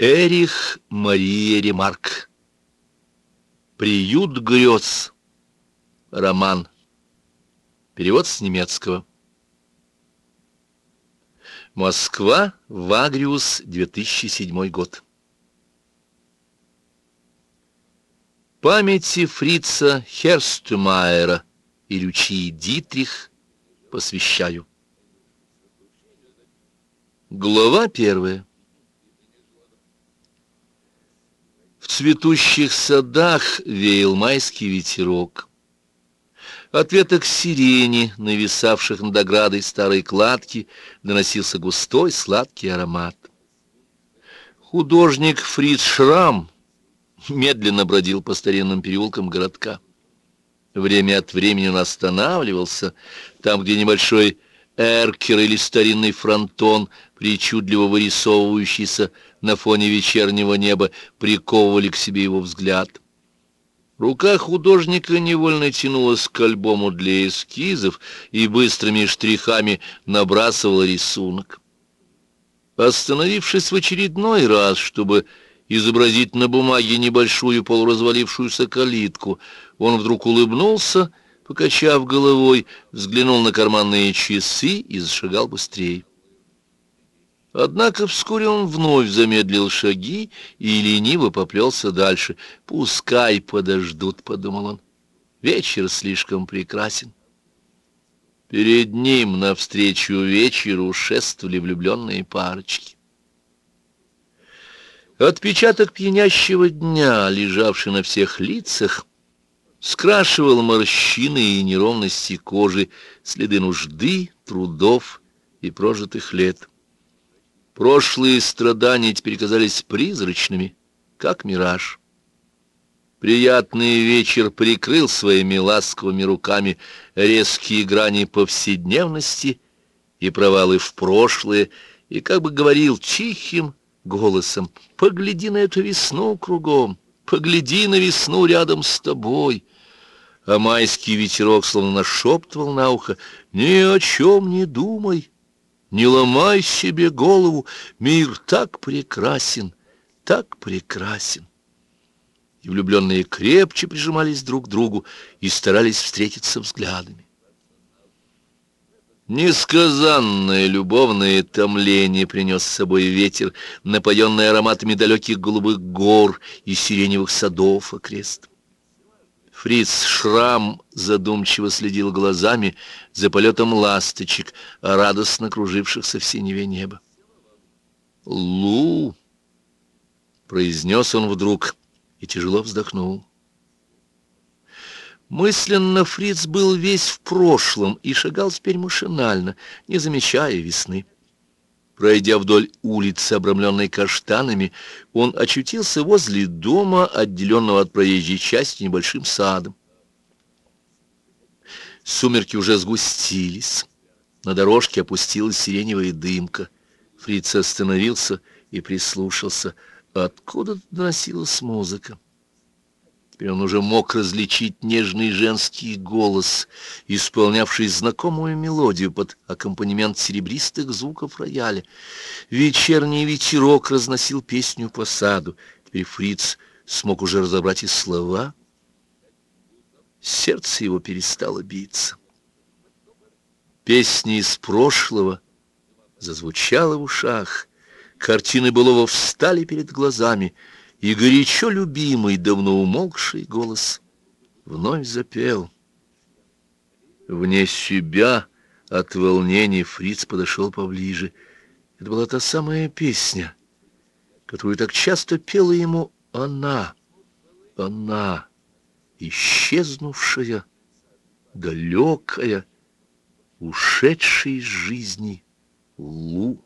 Эрих Мария Ремарк. Приют грез. Роман. Перевод с немецкого. Москва, Вагриус, 2007 год. Памяти фрица Херстмайера и Лючии Дитрих посвящаю. Глава первая. Цветущих садах веял майский ветерок. От веток сирени, нависавших над оградой старой кладки, доносился густой сладкий аромат. Художник Фриц Шрам медленно бродил по старинным переулкам городка. Время от времени он останавливался, там, где небольшой эркер или старинный фронтон, причудливо вырисовывающийся на фоне вечернего неба, приковывали к себе его взгляд. Рука художника невольно тянулась к альбому для эскизов и быстрыми штрихами набрасывала рисунок. Остановившись в очередной раз, чтобы изобразить на бумаге небольшую полуразвалившуюся калитку, он вдруг улыбнулся, покачав головой, взглянул на карманные часы и зашагал быстрее. Однако вскоре он вновь замедлил шаги и лениво поплелся дальше. «Пускай подождут», — подумал он. «Вечер слишком прекрасен». Перед ним навстречу вечеру шествовали влюбленные парочки. Отпечаток пьянящего дня, лежавший на всех лицах, скрашивал морщины и неровности кожи, следы нужды, трудов и прожитых лет. Прошлые страдания теперь казались призрачными, как мираж. Приятный вечер прикрыл своими ласковыми руками резкие грани повседневности и провалы в прошлое, и как бы говорил тихим голосом, «Погляди на эту весну кругом, погляди на весну рядом с тобой». А майский ветерок словно нашептывал на ухо, «Ни о чем не думай, не ломай себе голову, мир так прекрасен, так прекрасен». И влюбленные крепче прижимались друг к другу и старались встретиться взглядами. Несказанное любовное томление принес с собой ветер, напоенный ароматами далеких голубых гор и сиреневых садов окрест. Фриц Шрам задумчиво следил глазами за полетом ласточек, радостно кружившихся в синеве неба. «Лу!» — произнес он вдруг и тяжело вздохнул. Мысленно Фриц был весь в прошлом и шагал теперь машинально, не замечая весны. Пройдя вдоль улицы, обрамленной каштанами, он очутился возле дома, отделенного от проезжей части небольшим садом. Сумерки уже сгустились. На дорожке опустилась сиреневая дымка. Фриц остановился и прислушался. Откуда доносилась музыка? Теперь он уже мог различить нежный женский голос, исполнявший знакомую мелодию под аккомпанемент серебристых звуков рояля. Вечерний ветерок разносил песню по саду. Теперь Фриц смог уже разобрать и слова. Сердце его перестало биться. Песни из прошлого зазвучала в ушах. Картины былого встали перед глазами — и горячо любимый, давно умолкший голос вновь запел. Вне себя от волнения Фриц подошел поближе. Это была та самая песня, которую так часто пела ему она, она, исчезнувшая, далекая, ушедшая из жизни Лу.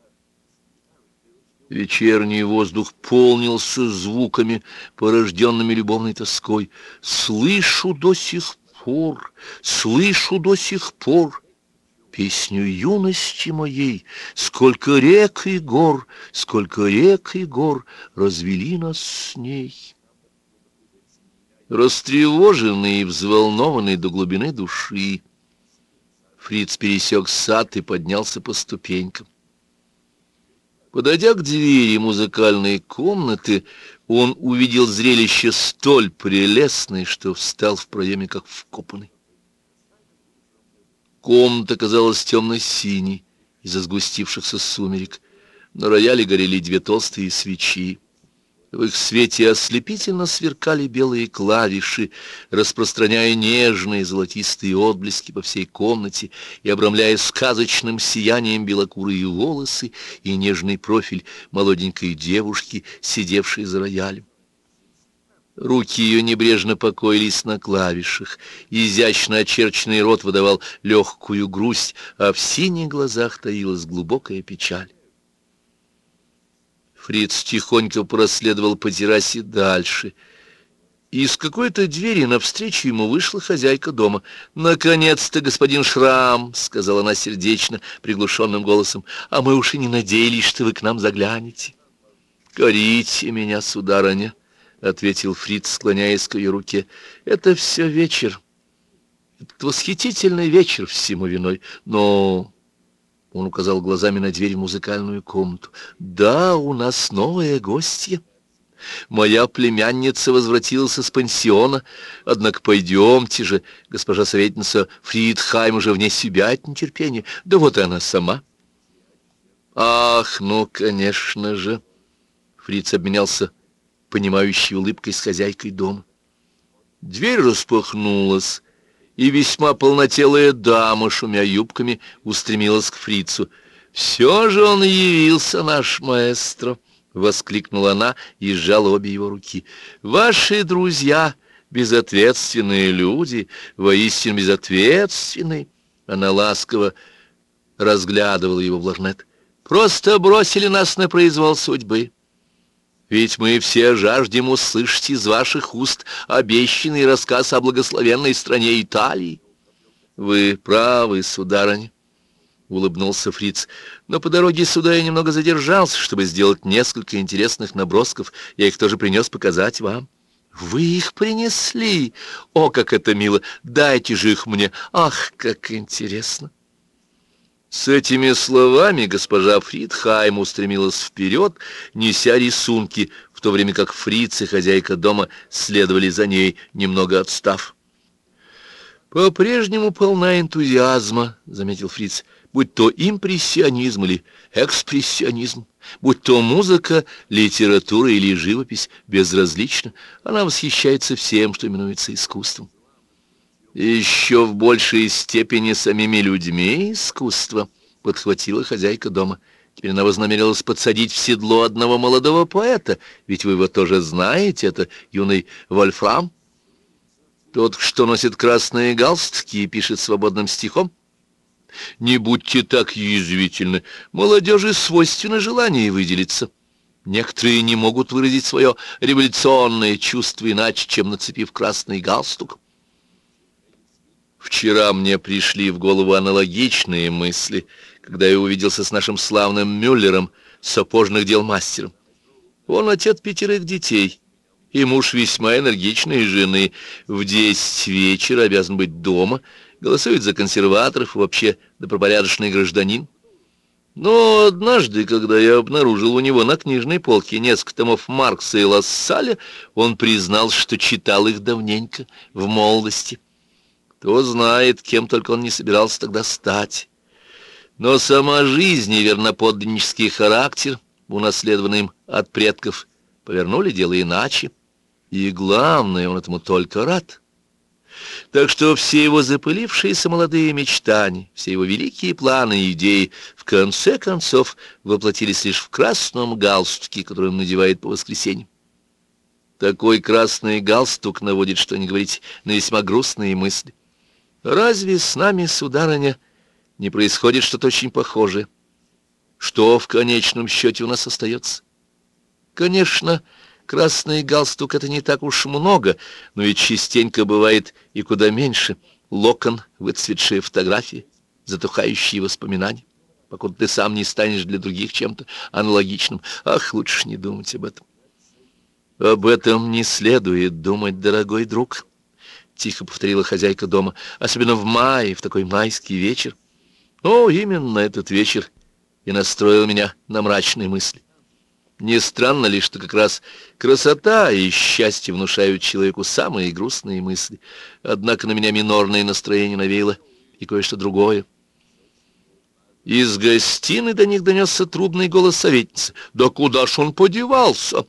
Вечерний воздух полнился звуками, порожденными любовной тоской. Слышу до сих пор, слышу до сих пор песню юности моей. Сколько рек и гор, сколько рек и гор развели нас с ней. Растревоженный и взволнованный до глубины души, Фриц пересек сад и поднялся по ступенькам. Подойдя к двери музыкальной комнаты, он увидел зрелище столь прелестное, что встал в проеме, как вкопанный. Комната казалась темно-синей из-за сгустившихся сумерек. На рояле горели две толстые свечи. В их свете ослепительно сверкали белые клавиши, распространяя нежные золотистые отблески по всей комнате и обрамляя сказочным сиянием белокурые волосы и нежный профиль молоденькой девушки, сидевшей за роялем. Руки ее небрежно покоились на клавишах, изящно очерченный рот выдавал легкую грусть, а в синих глазах таилась глубокая печаль. Фриц тихонько проследовал по террасе дальше. Из какой-то двери навстречу ему вышла хозяйка дома. «Наконец-то, господин Шрам!» — сказала она сердечно, приглушенным голосом. «А мы уж и не надеялись, что вы к нам заглянете». «Корите меня, сударыня!» — ответил Фриц, склоняясь к ее руке. «Это все вечер. Этот восхитительный вечер всему виной. Но он указал глазами на дверь в музыкальную комнату. «Да, у нас новая гостья. Моя племянница возвратилась из пансиона. Однако пойдемте же, госпожа советница Фридхайм уже вне себя от нетерпения. Да вот и она сама». «Ах, ну, конечно же!» Фриц обменялся понимающей улыбкой с хозяйкой дома. Дверь распахнулась, и весьма полнотелая дама, шумя юбками, устремилась к фрицу. «Все же он явился, наш маэстро!» — воскликнула она и сжала обе его руки. «Ваши друзья, безответственные люди, воистину безответственные!» Она ласково разглядывала его в лорнет. «Просто бросили нас на произвол судьбы. Ведь мы все жаждем услышать из ваших уст обещанный рассказ о благословенной стране Италии. Вы правы, сударыня, — улыбнулся Фриц. Но по дороге сюда я немного задержался, чтобы сделать несколько интересных набросков. Я их тоже принес показать вам. Вы их принесли? О, как это мило! Дайте же их мне! Ах, как интересно! С этими словами госпожа Фридхайм устремилась вперед, неся рисунки, в то время как фриц и хозяйка дома следовали за ней, немного отстав. «По-прежнему полна энтузиазма», — заметил фриц, — «будь то импрессионизм или экспрессионизм, будь то музыка, литература или живопись, безразлично, она восхищается всем, что именуется искусством». «Еще в большей степени самими людьми искусство», — подхватила хозяйка дома. «Теперь она вознамерилась подсадить в седло одного молодого поэта, ведь вы его тоже знаете, это юный Вольфрам. Тот, что носит красные галстуки и пишет свободным стихом. Не будьте так язвительны, молодежи свойственно желание выделиться». Некоторые не могут выразить свое революционное чувство иначе, чем нацепив красный галстук. Вчера мне пришли в голову аналогичные мысли, когда я увиделся с нашим славным Мюллером, сапожных дел мастером. Он отец пятерых детей и муж весьма энергичной жены. В десять вечера обязан быть дома, голосует за консерваторов, вообще добропорядочный гражданин. Но однажды, когда я обнаружил у него на книжной полке несколько томов Маркса и Лассаля, он признал, что читал их давненько, в молодости. Кто знает, кем только он не собирался тогда стать. Но сама жизнь и верноподданнический характер, унаследованный им от предков, повернули дело иначе. И главное, он этому только рад. Так что все его запылившиеся молодые мечтания, все его великие планы и идеи в конце концов воплотились лишь в красном галстуке, который он надевает по воскресеньям. Такой красный галстук наводит, что не говорить, на весьма грустные мысли. Разве с нами, сударыня, не происходит что-то очень похожее? Что в конечном счете у нас остается? Конечно, красный галстук — это не так уж много, но ведь частенько бывает и куда меньше. Локон, выцветшие фотографии, затухающие воспоминания, покуда ты сам не станешь для других чем-то аналогичным. Ах, лучше не думать об этом. Об этом не следует думать, дорогой друг. — тихо повторила хозяйка дома, — особенно в мае, в такой майский вечер. О, именно этот вечер и настроил меня на мрачные мысли. Не странно ли, что как раз красота и счастье внушают человеку самые грустные мысли. Однако на меня минорное настроение навеяло и кое-что другое. Из гостиной до них донесся трубный голос советницы. «Да куда ж он подевался?»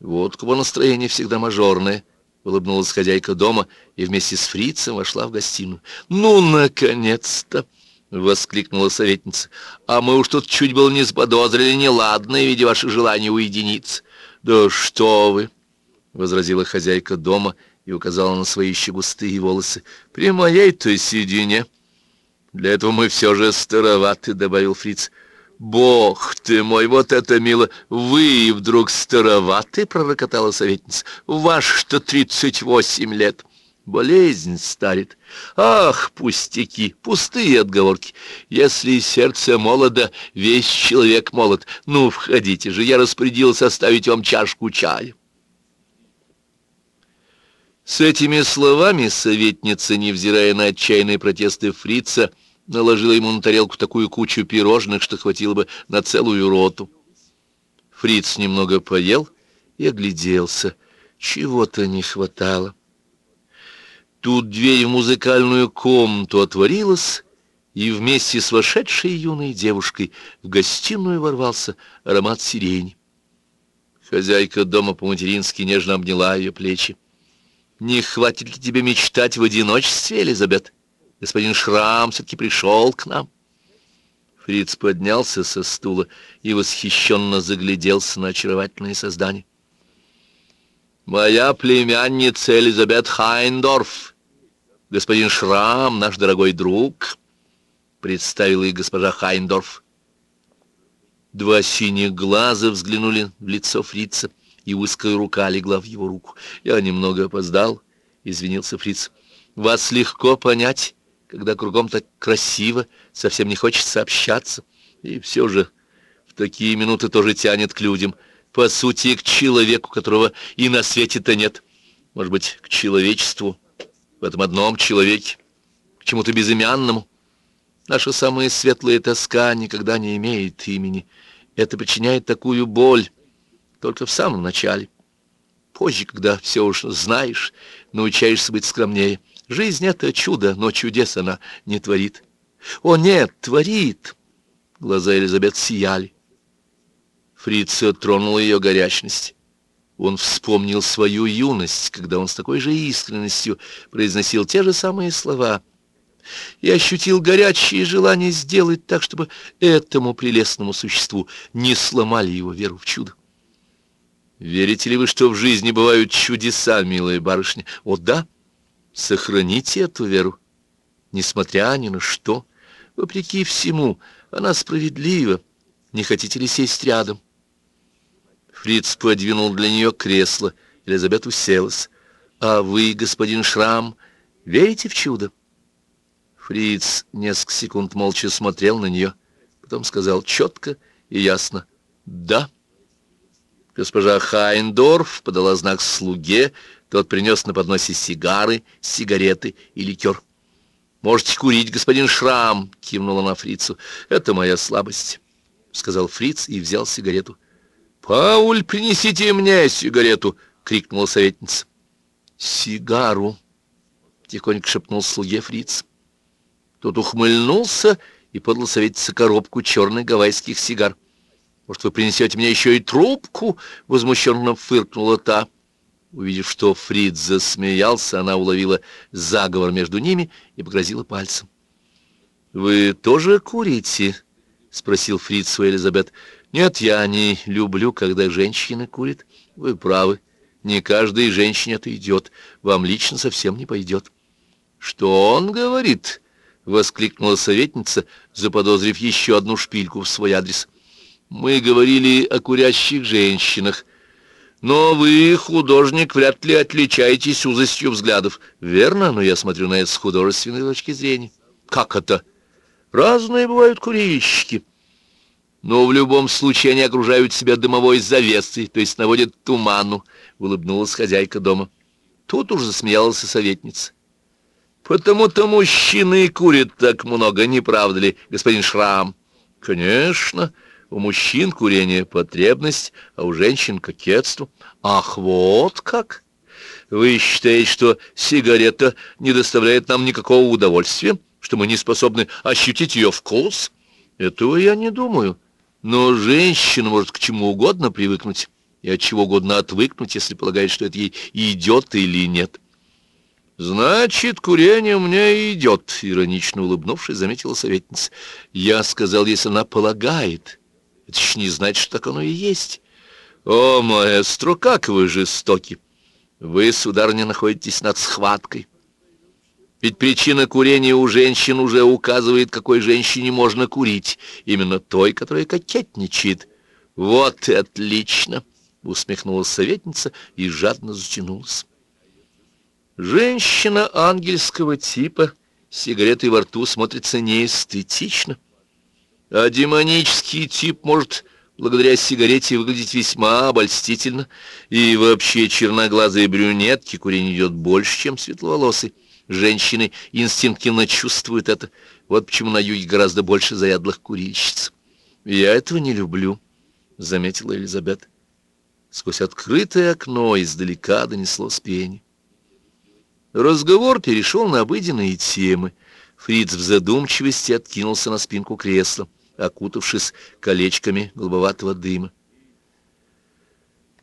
Вот кого настроение всегда мажорное. Улыбнулась хозяйка дома и вместе с фрицем вошла в гостиную. «Ну, наконец-то!» — воскликнула советница. «А мы уж тут чуть было не заподозрили неладное, видя ваше желание уединиться». «Да что вы!» — возразила хозяйка дома и указала на свои еще густые волосы. «При моей-то седине...» «Для этого мы все же староваты», — добавил фриц. «Бог ты мой, вот это мило! Вы вдруг староваты?» — пророкотала советница. «Ваш-то тридцать восемь лет!» Болезнь старит. Ах, пустяки, пустые отговорки. Если сердце молодо, весь человек молод. Ну, входите же, я распорядился оставить вам чашку чая. С этими словами советница, невзирая на отчаянные протесты фрица, — наложила ему на тарелку такую кучу пирожных, что хватило бы на целую роту. Фриц немного поел и огляделся. Чего-то не хватало. Тут дверь в музыкальную комнату отворилась, и вместе с вошедшей юной девушкой в гостиную ворвался аромат сирени. Хозяйка дома по-матерински нежно обняла ее плечи. «Не хватит ли тебе мечтать в одиночестве, Элизабет?» Господин Шрам все-таки пришел к нам. Фриц поднялся со стула и восхищенно загляделся на очаровательное создание. «Моя племянница Элизабет Хайндорф, господин Шрам, наш дорогой друг», — представила их госпожа Хайндорф. Два синих глаза взглянули в лицо фрица, и узкая рука легла в его руку. «Я немного опоздал», — извинился фриц. «Вас легко понять» когда кругом так красиво, совсем не хочется общаться. И все же в такие минуты тоже тянет к людям. По сути, к человеку, которого и на свете-то нет. Может быть, к человечеству, в этом одном человеке, к чему-то безымянному. Наша самая светлая тоска никогда не имеет имени. Это причиняет такую боль только в самом начале. Позже, когда все уж знаешь, научаешься быть скромнее — Жизнь — это чудо, но чудес она не творит. О, нет, творит! Глаза Элизабет сияли. Фрица тронула ее горячность. Он вспомнил свою юность, когда он с такой же искренностью произносил те же самые слова и ощутил горячее желание сделать так, чтобы этому прелестному существу не сломали его веру в чудо. Верите ли вы, что в жизни бывают чудеса, милая барышня? О, да! Сохраните эту веру, несмотря ни на что. Вопреки всему, она справедлива. Не хотите ли сесть рядом? Фриц подвинул для нее кресло. Елизабет уселась. «А вы, господин Шрам, верите в чудо?» Фриц несколько секунд молча смотрел на нее, потом сказал четко и ясно «Да». Госпожа Хайндорф подала знак слуге, тот принес на подносе сигары, сигареты и ликер. «Можете курить, господин Шрам», — кивнула на фрицу. «Это моя слабость», — сказал фриц и взял сигарету. «Пауль, принесите мне сигарету!» — крикнула советница. «Сигару!» — тихонько шепнул слуге фриц. Тот ухмыльнулся и подал советнице коробку черных гавайских сигар. «Может, вы принесете мне еще и трубку?» — возмущенно фыркнула та. Увидев, что Фрид засмеялся, она уловила заговор между ними и погрозила пальцем. «Вы тоже курите?» — спросил Фрид свою Элизабет. «Нет, я не люблю, когда женщина курит. Вы правы. Не каждой женщине это идет. Вам лично совсем не пойдет». «Что он говорит?» — воскликнула советница, заподозрив еще одну шпильку в свой адрес. Мы говорили о курящих женщинах. Но вы, художник, вряд ли отличаетесь узостью взглядов. Верно, но я смотрю на это с художественной точки зрения. Как это? Разные бывают курильщики. Но в любом случае они окружают себя дымовой завесой, то есть наводят туману, — улыбнулась хозяйка дома. Тут уж засмеялась советница. Потому-то мужчины и курят так много, не правда ли, господин Шрам? Конечно, у мужчин курение — потребность, а у женщин — кокетство. Ах, вот как! Вы считаете, что сигарета не доставляет нам никакого удовольствия, что мы не способны ощутить ее вкус? Этого я не думаю. Но женщина может к чему угодно привыкнуть и от чего угодно отвыкнуть, если полагает, что это ей идет или нет. «Значит, курение мне идет», — иронично улыбнувшись, заметила советница. «Я сказал, если она полагает. Это ж не значит, что так оно и есть. О, маэстро, как вы жестоки! Вы, сударыня, находитесь над схваткой. Ведь причина курения у женщин уже указывает, какой женщине можно курить. Именно той, которая кокетничает. Вот и отлично!» — усмехнулась советница и жадно затянулась. Женщина ангельского типа с сигаретой во рту смотрится неэстетично, а демонический тип может благодаря сигарете выглядеть весьма обольстительно, и вообще черноглазые брюнетки курение идет больше, чем светловолосый. Женщины инстинктивно чувствуют это, вот почему на юге гораздо больше заядлых курильщиц. «Я этого не люблю», — заметила Элизабет. Сквозь открытое окно издалека донеслось пение. Разговор перешел на обыденные темы. Фриц в задумчивости откинулся на спинку кресла, окутавшись колечками голубоватого дыма.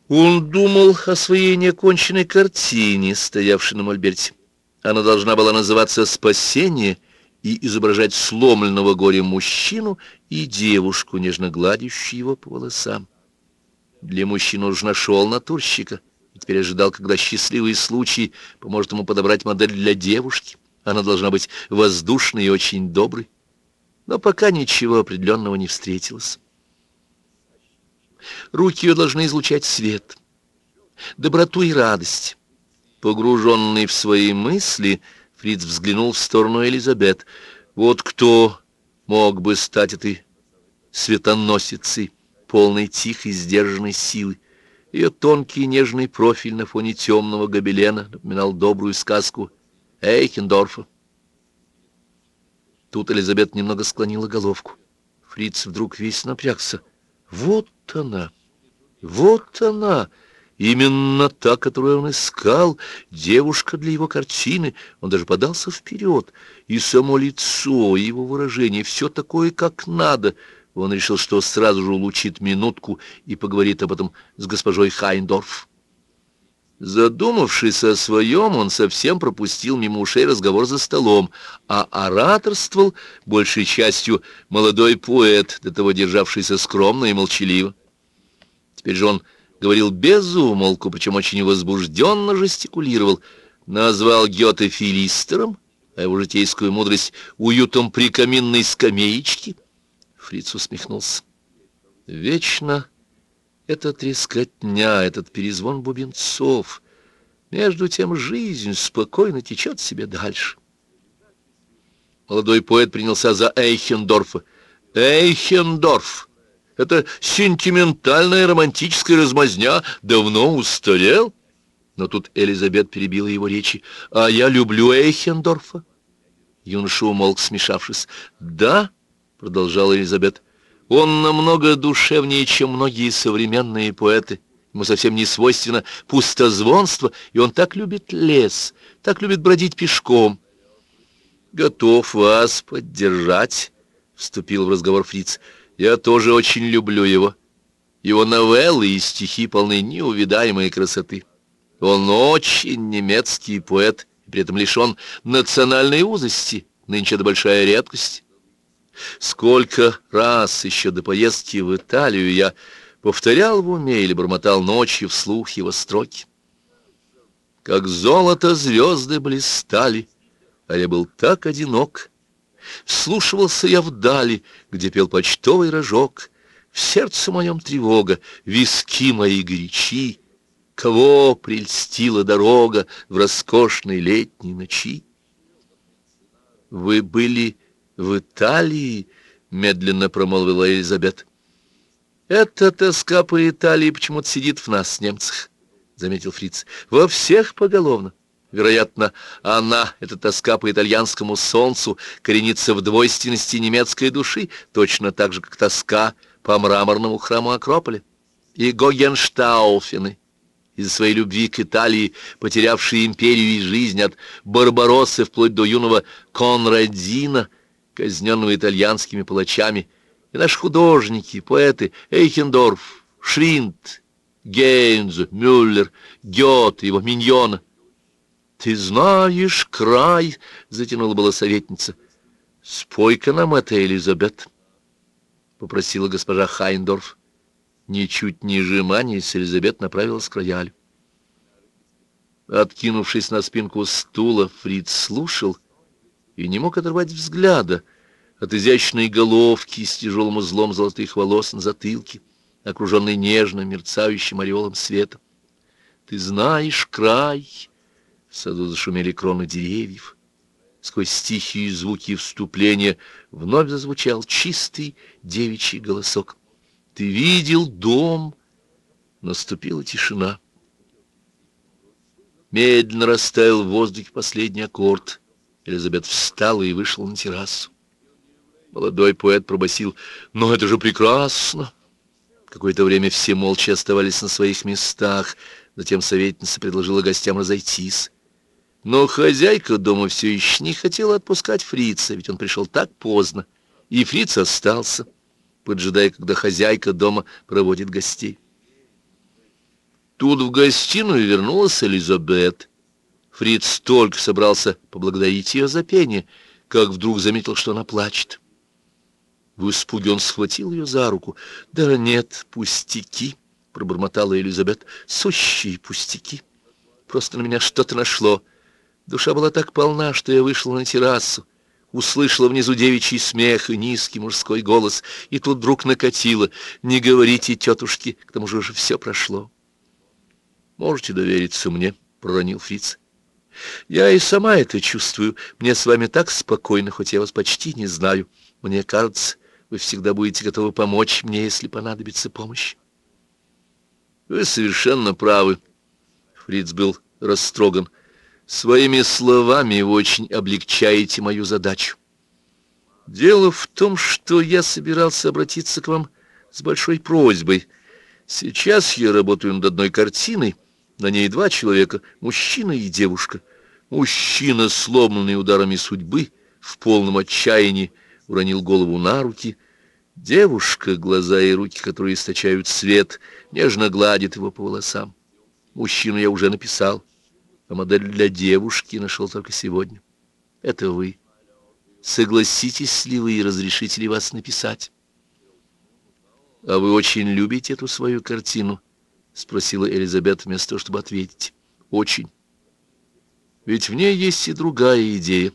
Он думал о своей неоконченной картине, стоявшей на мольберте. Она должна была называться «Спасение» и изображать сломленного горем мужчину и девушку, нежно гладящую его по волосам. Для мужчины уже нашел натурщика — и теперь ожидал, когда счастливый случай поможет ему подобрать модель для девушки. Она должна быть воздушной и очень доброй. Но пока ничего определенного не встретилось. Руки ее должны излучать свет, доброту и радость. Погруженный в свои мысли, Фриц взглянул в сторону Элизабет. Вот кто мог бы стать этой светоносицей, полной тихой, сдержанной силы. Ее тонкий нежный профиль на фоне темного гобелена напоминал добрую сказку Эйхендорфа. Тут Элизабет немного склонила головку. Фриц вдруг весь напрягся. Вот она, вот она, именно та, которую он искал, девушка для его картины. Он даже подался вперед, и само лицо, и его выражение, все такое, как надо — он решил, что сразу же улучит минутку и поговорит об этом с госпожой Хайндорф. Задумавшись о своем, он совсем пропустил мимо ушей разговор за столом, а ораторствовал большей частью молодой поэт, до того державшийся скромно и молчаливо. Теперь же он говорил без умолку, причем очень возбужденно жестикулировал, назвал Гёте филистером, а его житейскую мудрость уютом при каминной скамеечке — Фриц усмехнулся. Вечно эта трескотня, этот перезвон бубенцов. Между тем жизнь спокойно течет себе дальше. Молодой поэт принялся за Эйхендорфа. Эйхендорф! Это сентиментальная романтическая размазня давно устарел. Но тут Элизабет перебила его речи. «А я люблю Эйхендорфа». Юноша умолк, смешавшись. «Да?» продолжала Элизабет. Он намного душевнее, чем многие современные поэты. Ему совсем не свойственно пустозвонство, и он так любит лес, так любит бродить пешком. Готов вас поддержать, вступил в разговор Фриц. Я тоже очень люблю его. Его новеллы и стихи полны неувидаемой красоты. Он очень немецкий поэт, при этом лишен национальной узости. Нынче это большая редкость. Сколько раз еще до поездки в Италию я повторял в уме или бормотал ночью вслух его строки. Как золото звезды блистали, а я был так одинок. Вслушивался я вдали, где пел почтовый рожок. В сердце моем тревога, виски мои горячи. Кого прельстила дорога в роскошной летней ночи? Вы были в Италии, медленно промолвила Элизабет. Эта тоска по Италии почему-то сидит в нас, немцах, заметил Фриц. Во всех поголовно. Вероятно, она, эта тоска по итальянскому солнцу, коренится в двойственности немецкой души, точно так же, как тоска по мраморному храму Акрополя. И Гогенштауфены, из своей любви к Италии, потерявшие империю и жизнь от Барбароссы вплоть до юного Конрадина, казненного итальянскими палачами, и наши художники, поэты Эйхендорф, Шринд, Гейнз, Мюллер, Гёте, его миньона — «Ты знаешь край!» — затянула была советница. «Спой-ка нам это, Элизабет!» — попросила госпожа Хайндорф. Ничуть не сжимаясь, Элизабет направилась к роялю. Откинувшись на спинку стула, Фрид слушал и не мог оторвать взгляда от изящной головки с тяжелым узлом золотых волос на затылке, окруженной нежно мерцающим ореолом света. «Ты знаешь край!» В саду зашумели кроны деревьев. Сквозь тихие звуки вступления вновь зазвучал чистый девичий голосок. «Ты видел дом?» Наступила тишина. Медленно растаял в воздухе последний аккорд. Элизабет встала и вышла на террасу. Молодой поэт пробасил «Но это же прекрасно!» Какое-то время все молча оставались на своих местах. Затем советница предложила гостям разойтись. Но хозяйка дома все еще не хотела отпускать фрица, ведь он пришел так поздно, и фриц остался, поджидая, когда хозяйка дома проводит гостей. Тут в гостиную вернулась Элизабет. Фриц только собрался поблагодарить ее за пение, как вдруг заметил, что она плачет. В испуге он схватил ее за руку. «Да нет, пустяки!» — пробормотала Элизабет. «Сущие пустяки! Просто на меня что-то нашло!» Душа была так полна, что я вышла на террасу, услышала внизу девичий смех и низкий мужской голос, и тут вдруг накатило. «Не говорите, тетушки, к тому же уже все прошло». «Можете довериться мне», — проронил Фриц. «Я и сама это чувствую. Мне с вами так спокойно, хоть я вас почти не знаю. Мне кажется, вы всегда будете готовы помочь мне, если понадобится помощь». «Вы совершенно правы». Фриц был растроган. Своими словами вы очень облегчаете мою задачу. Дело в том, что я собирался обратиться к вам с большой просьбой. Сейчас я работаю над одной картиной, на ней два человека, мужчина и девушка. Мужчина, сломанный ударами судьбы, в полном отчаянии, уронил голову на руки. Девушка, глаза и руки, которые источают свет, нежно гладит его по волосам. Мужчину я уже написал а модель для девушки нашел только сегодня. Это вы. Согласитесь ли вы и разрешите ли вас написать? — А вы очень любите эту свою картину? — спросила Элизабет вместо того, чтобы ответить. — Очень. Ведь в ней есть и другая идея.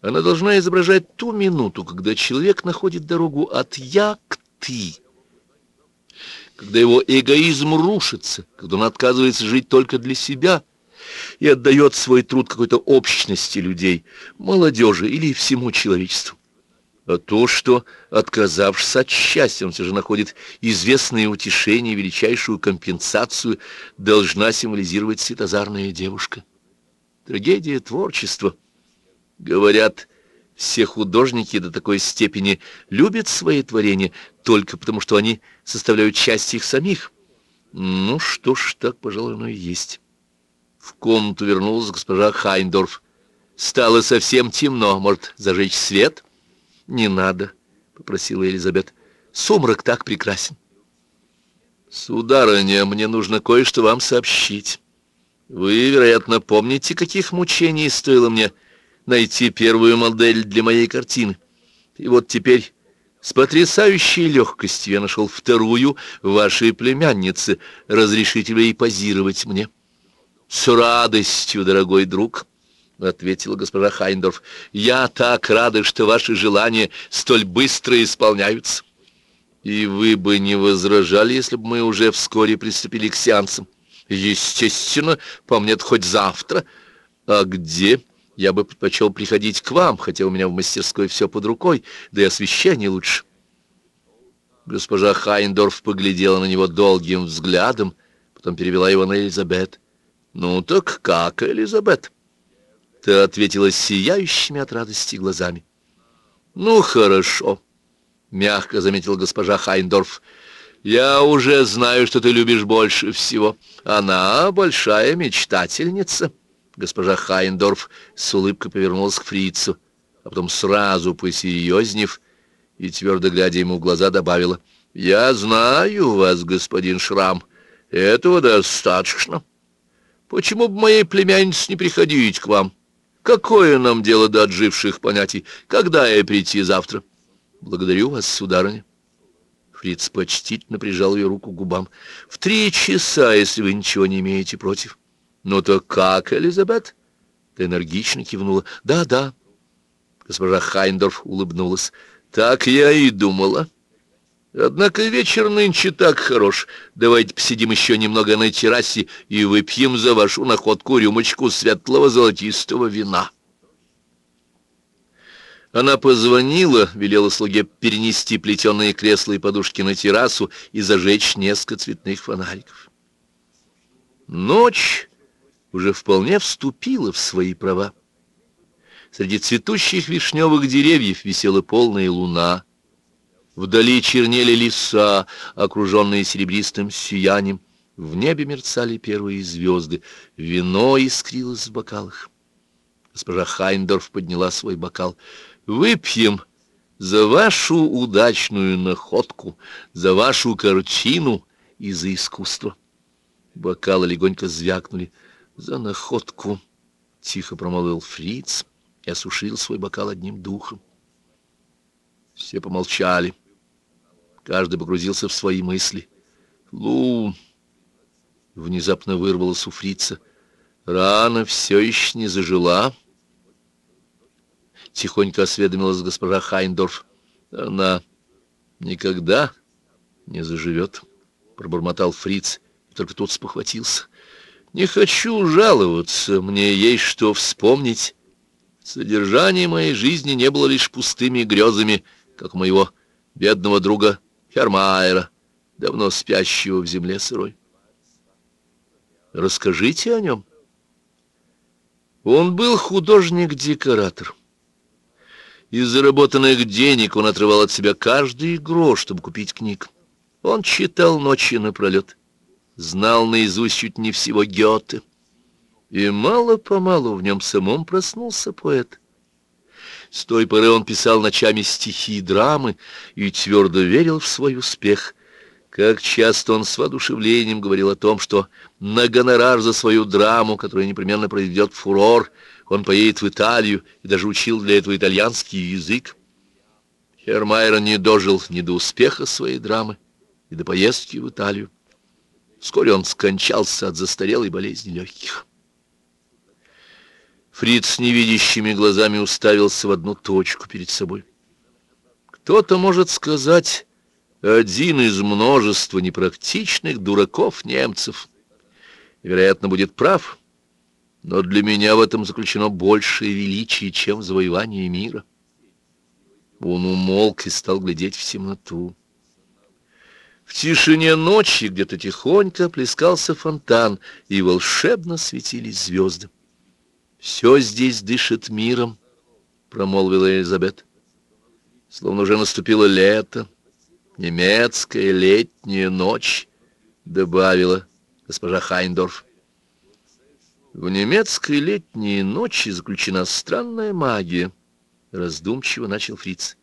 Она должна изображать ту минуту, когда человек находит дорогу от «я» к «ты», когда его эгоизм рушится, когда он отказывается жить только для себя — и отдает свой труд какой-то общности людей, молодежи или всему человечеству. А то, что, отказавшись от счастья, он все же находит известное утешение, величайшую компенсацию, должна символизировать светозарная девушка. Трагедия творчества. Говорят, все художники до такой степени любят свои творения только потому, что они составляют часть их самих. Ну что ж, так, пожалуй, оно и есть. В комнату вернулась госпожа Хайндорф. Стало совсем темно. Может, зажечь свет? Не надо, — попросила Елизабет. Сумрак так прекрасен. Сударыня, мне нужно кое-что вам сообщить. Вы, вероятно, помните, каких мучений стоило мне найти первую модель для моей картины. И вот теперь с потрясающей легкостью я нашел вторую вашей племянницы. Разрешите ли ей позировать мне?» «С радостью, дорогой друг», — ответила госпожа Хайндорф. «Я так рада, что ваши желания столь быстро исполняются. И вы бы не возражали, если бы мы уже вскоре приступили к сеансам. Естественно, по мне хоть завтра. А где? Я бы предпочел приходить к вам, хотя у меня в мастерской все под рукой, да и освещение лучше». Госпожа Хайндорф поглядела на него долгим взглядом, потом перевела его на Элизабет. «Ну так как, Элизабет?» Ты ответила сияющими от радости глазами. «Ну, хорошо», — мягко заметила госпожа Хайндорф. «Я уже знаю, что ты любишь больше всего. Она большая мечтательница». Госпожа Хайндорф с улыбкой повернулась к фрицу, а потом сразу посерьезнев и, твердо глядя ему в глаза, добавила, «Я знаю вас, господин Шрам, этого достаточно». Почему бы моей племяннице не приходить к вам? Какое нам дело до отживших понятий? Когда я прийти завтра? Благодарю вас, сударыня. Фриц почтительно прижал ее руку к губам. В три часа, если вы ничего не имеете против. Ну то как, Элизабет? Ты энергично кивнула. Да, да. Госпожа Хайндорф улыбнулась. Так я и думала. Однако вечер нынче так хорош. Давайте посидим еще немного на террасе и выпьем за вашу находку рюмочку светлого золотистого вина. Она позвонила, велела слуге перенести плетеные кресла и подушки на террасу и зажечь несколько цветных фонариков. Ночь уже вполне вступила в свои права. Среди цветущих вишневых деревьев висела полная луна — Вдали чернели леса, окруженные серебристым сиянием. В небе мерцали первые звезды. Вино искрилось в бокалах. Госпожа Хайндорф подняла свой бокал. «Выпьем за вашу удачную находку, за вашу картину и за искусство». Бокалы легонько звякнули. «За находку», — тихо промолвил фриц и осушил свой бокал одним духом. Все помолчали. Каждый погрузился в свои мысли. «Лу!» — внезапно вырвалась у фрица. «Рана все еще не зажила?» Тихонько осведомилась госпожа Хайндорф. «Она никогда не заживет», — пробормотал фриц, и только тут спохватился. «Не хочу жаловаться, мне есть что вспомнить. Содержание моей жизни не было лишь пустыми грезами, как у моего бедного друга Хермайера, давно спящего в земле сырой. Расскажите о нем. Он был художник-декоратор. Из заработанных денег он отрывал от себя каждый грош, чтобы купить книг. Он читал ночи напролет, знал наизусть чуть не всего Гёте. И мало-помалу в нем самом проснулся поэт. С той поры он писал ночами стихи и драмы и твердо верил в свой успех. Как часто он с воодушевлением говорил о том, что на гонорар за свою драму, которая непременно произведет фурор, он поедет в Италию и даже учил для этого итальянский язык. Хермайер не дожил ни до успеха своей драмы, ни до поездки в Италию. Вскоре он скончался от застарелой болезни легких. Фриц невидящими глазами уставился в одну точку перед собой. Кто-то может сказать, один из множества непрактичных дураков-немцев. Вероятно, будет прав, но для меня в этом заключено большее величие, чем в завоевании мира. Он умолк и стал глядеть в темноту. В тишине ночи где-то тихонько плескался фонтан, и волшебно светились звезды. «Все здесь дышит миром», — промолвила Элизабет. Словно уже наступило лето, немецкая летняя ночь, — добавила госпожа Хайндорф. В немецкой летней ночи заключена странная магия, — раздумчиво начал Фриц.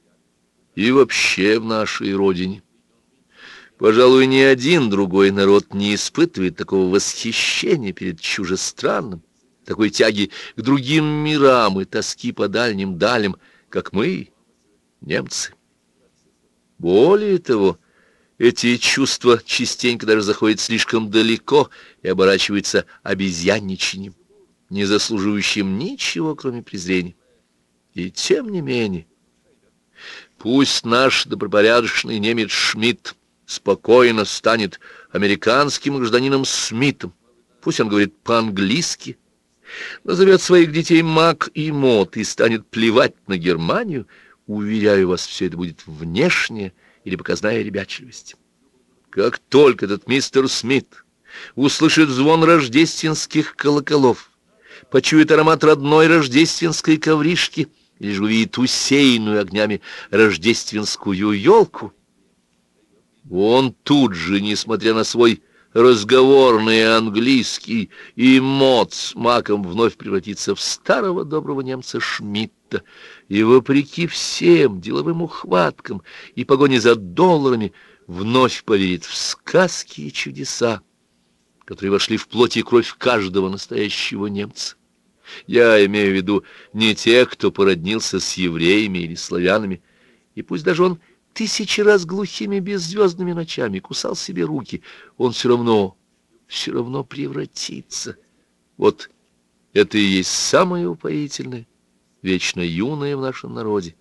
И вообще в нашей родине. Пожалуй, ни один другой народ не испытывает такого восхищения перед чужестранным, такой тяги к другим мирам и тоски по дальним далям, как мы, немцы. Более того, эти чувства частенько даже заходят слишком далеко и оборачиваются обезьянничанием, не заслуживающим ничего, кроме презрения. И тем не менее, пусть наш добропорядочный немец Шмидт спокойно станет американским гражданином Смитом, пусть он говорит по-английски, назовет своих детей Мак и Мот и станет плевать на Германию, уверяю вас, все это будет внешняя или показная ребячливость. Как только этот мистер Смит услышит звон рождественских колоколов, почует аромат родной рождественской ковришки или же увидит усеянную огнями рождественскую елку, он тут же, несмотря на свой разговорный английский, и мод с маком вновь превратится в старого доброго немца Шмидта, и, вопреки всем деловым ухваткам и погоне за долларами, вновь поверит в сказки и чудеса, которые вошли в плоть и кровь каждого настоящего немца. Я имею в виду не тех, кто породнился с евреями или славянами, и пусть даже он тысячи раз глухими беззвездными ночами кусал себе руки, он все равно, все равно превратится. Вот это и есть самое упоительное, вечно юное в нашем народе.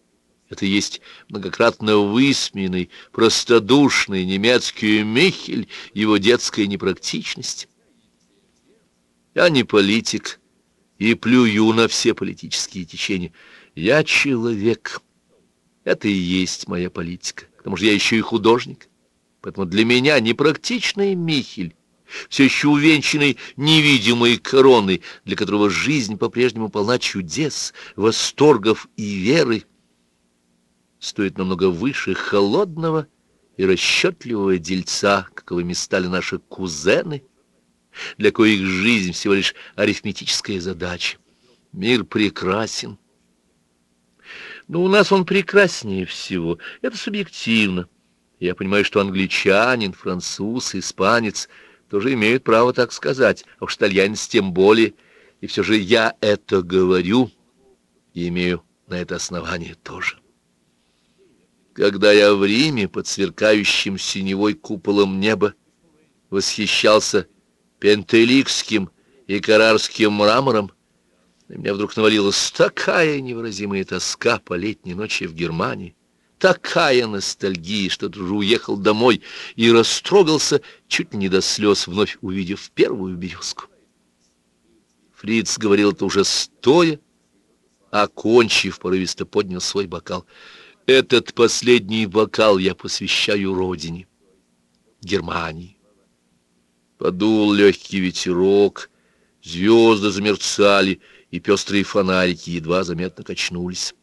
Это есть многократно высмеянный, простодушный немецкий Михель, его детская непрактичность. Я не политик и плюю на все политические течения. Я человек. Это и есть моя политика. К тому же я еще и художник. Поэтому для меня непрактичный Михель, все еще увенчанный невидимой короной, для которого жизнь по-прежнему полна чудес, восторгов и веры, стоит намного выше холодного и расчетливого дельца, каковыми стали наши кузены, для коих жизнь всего лишь арифметическая задача. Мир прекрасен, но у нас он прекраснее всего. Это субъективно. Я понимаю, что англичанин, француз, испанец тоже имеют право так сказать, а уж итальянец тем более. И все же я это говорю и имею на это основание тоже. Когда я в Риме под сверкающим синевой куполом неба восхищался пентеликским и карарским мрамором, на меня вдруг навалилась такая невыразимая тоска по летней ночи в Германии, такая ностальгия, что уже уехал домой и растрогался чуть не до слез, вновь увидев первую березку. Фриц говорил это уже стоя, окончив, порывисто поднял свой бокал. Этот последний бокал я посвящаю родине, Германии. Подул легкий ветерок, звезды замерцали, и пестрые фонарики едва заметно качнулись.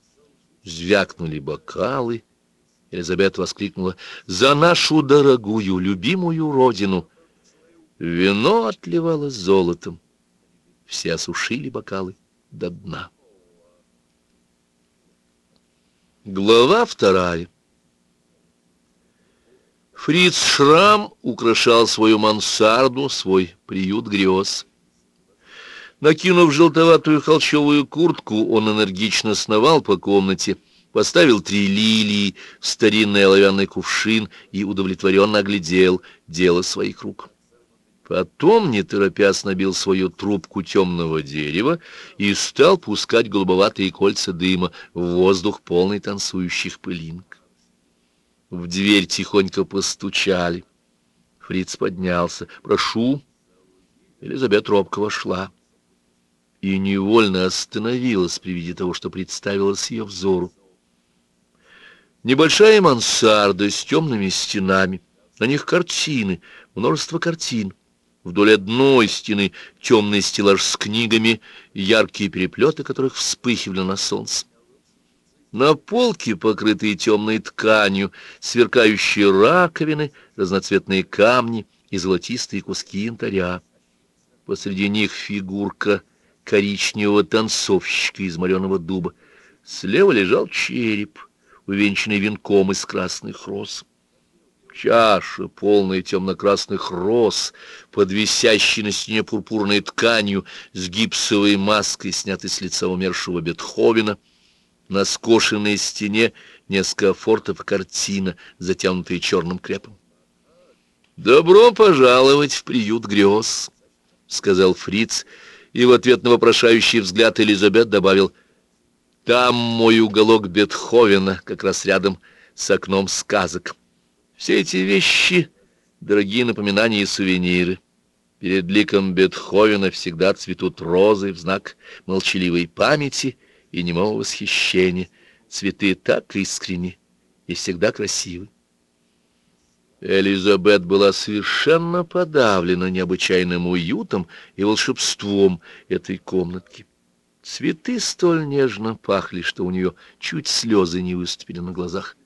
Звякнули бокалы. Елизавета воскликнула «За нашу дорогую, любимую родину!» Вино отливало золотом. Все осушили бокалы до дна. Глава вторая. Фриц Шрам украшал свою мансарду, свой приют грез. Накинув желтоватую холщовую куртку, он энергично сновал по комнате, поставил три лилии старинный оловянный кувшин и удовлетворенно оглядел дело своих рук. Потом, не торопясь, набил свою трубку темного дерева и стал пускать голубоватые кольца дыма в воздух, полный танцующих пылинок. В дверь тихонько постучали. Фриц поднялся. «Прошу». Елизабет робко вошла и невольно остановилась при виде того, что представилось ее взору. Небольшая мансарда с темными стенами, на них картины, множество картин. Вдоль одной стены темный стеллаж с книгами, яркие переплеты которых вспыхивали на солнце. На полке, покрытые темной тканью, сверкающие раковины, разноцветные камни и золотистые куски янтаря. Посреди них фигурка — коричневого танцовщика из мореного дуба. Слева лежал череп, увенчанный венком из красных роз. Чаша, полная темно-красных роз, под висящей на стене пурпурной тканью, с гипсовой маской, снятой с лица умершего Бетховена. На скошенной стене несколько фортов картина, затянутая черным крепом. «Добро пожаловать в приют грез», — сказал Фриц, — и в ответ на вопрошающий взгляд Элизабет добавил «Там мой уголок Бетховена, как раз рядом с окном сказок. Все эти вещи — дорогие напоминания и сувениры. Перед ликом Бетховена всегда цветут розы в знак молчаливой памяти и немого восхищения. Цветы так искренни и всегда красивы. Элизабет была совершенно подавлена необычайным уютом и волшебством этой комнатки. Цветы столь нежно пахли, что у нее чуть слезы не выступили на глазах.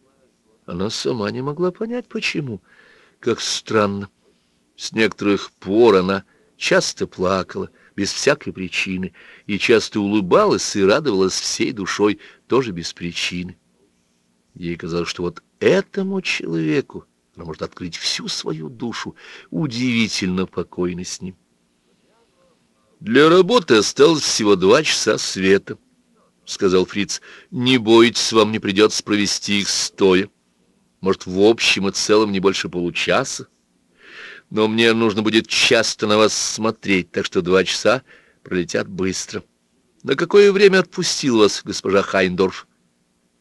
Она сама не могла понять, почему. Как странно. С некоторых пор она часто плакала, без всякой причины, и часто улыбалась и радовалась всей душой, тоже без причины. Ей казалось, что вот этому человеку она может открыть всю свою душу, удивительно покойно с ним. «Для работы осталось всего два часа света», — сказал Фриц. «Не бойтесь, вам не придется провести их стоя. Может, в общем и целом не больше получаса. Но мне нужно будет часто на вас смотреть, так что два часа пролетят быстро. На какое время отпустил вас госпожа Хайндорф?»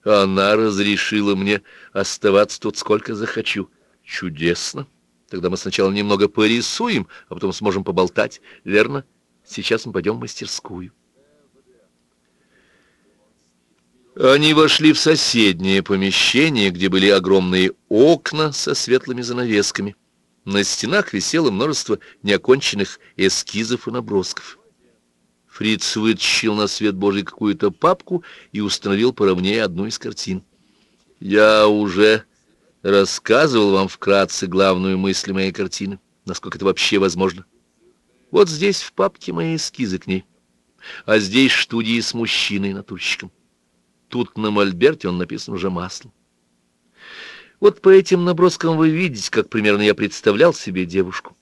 Она разрешила мне оставаться тут сколько захочу. Чудесно. Тогда мы сначала немного порисуем, а потом сможем поболтать. Верно? Сейчас мы пойдем в мастерскую. Они вошли в соседнее помещение, где были огромные окна со светлыми занавесками. На стенах висело множество неоконченных эскизов и набросков. Фриц вытащил на свет Божий какую-то папку и установил поровнее одну из картин. «Я уже рассказывал вам вкратце главную мысль моей картины, насколько это вообще возможно. Вот здесь в папке мои эскизы к ней, а здесь студии с мужчиной-натурщиком. Тут на мольберте он написан уже маслом. Вот по этим наброскам вы видите, как примерно я представлял себе девушку.